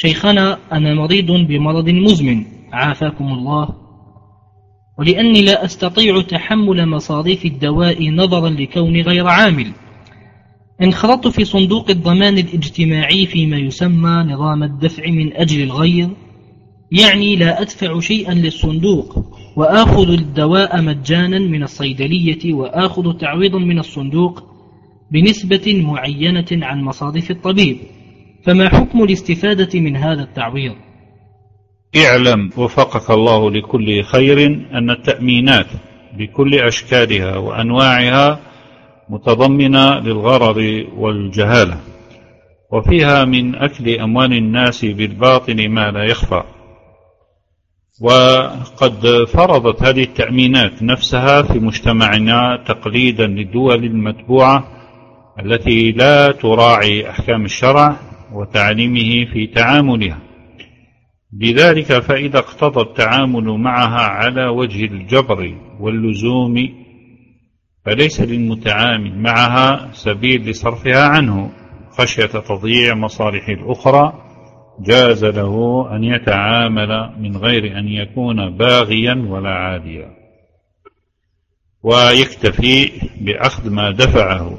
شيخنا أنا مريض بمرض مزمن. عافاكم الله. ولأني لا أستطيع تحمل مصاريف الدواء نظرا لكوني غير عامل. انخرطت في صندوق الضمان الاجتماعي فيما يسمى نظام الدفع من أجل الغير يعني لا أدفع شيئا للصندوق وآخذ الدواء مجانا من الصيدلية وآخذ تعويضا من الصندوق بنسبة معينة عن مصاريف الطبيب. فما حكم الاستفادة من هذا التعويض؟ اعلم وفقك الله لكل خير أن التأمينات بكل أشكالها وأنواعها متضمنة للغرر والجهالة وفيها من أكل أموال الناس بالباطل ما لا يخفى. وقد فرضت هذه التأمينات نفسها في مجتمعنا تقليدا للدول المتبوعة التي لا تراعي أحكام الشرع وتعليمه في تعاملها. لذلك فإذا اقتضى التعامل معها على وجه الجبر واللزوم فليس للمتعامل معها سبيل لصرفها عنه. خشية تضييع مصالح الأخرى جاز له أن يتعامل من غير أن يكون باغيا ولا عاديا. ويكتفي بأخذ ما دفعه.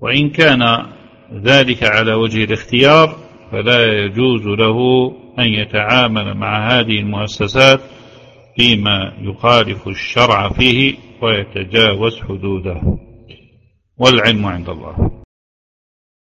وإن كان ذلك على وجه الاختيار فلا يجوز له أن يتعامل مع هذه المؤسسات فيما يخالف الشرع فيه ويتجاوز حدوده. والعلم عند الله.